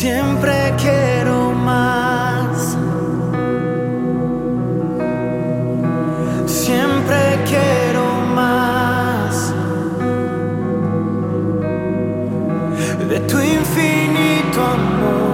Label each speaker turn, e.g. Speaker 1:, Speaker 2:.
Speaker 1: Siempre quiero más. Siempre quiero más. De tu infinito amor.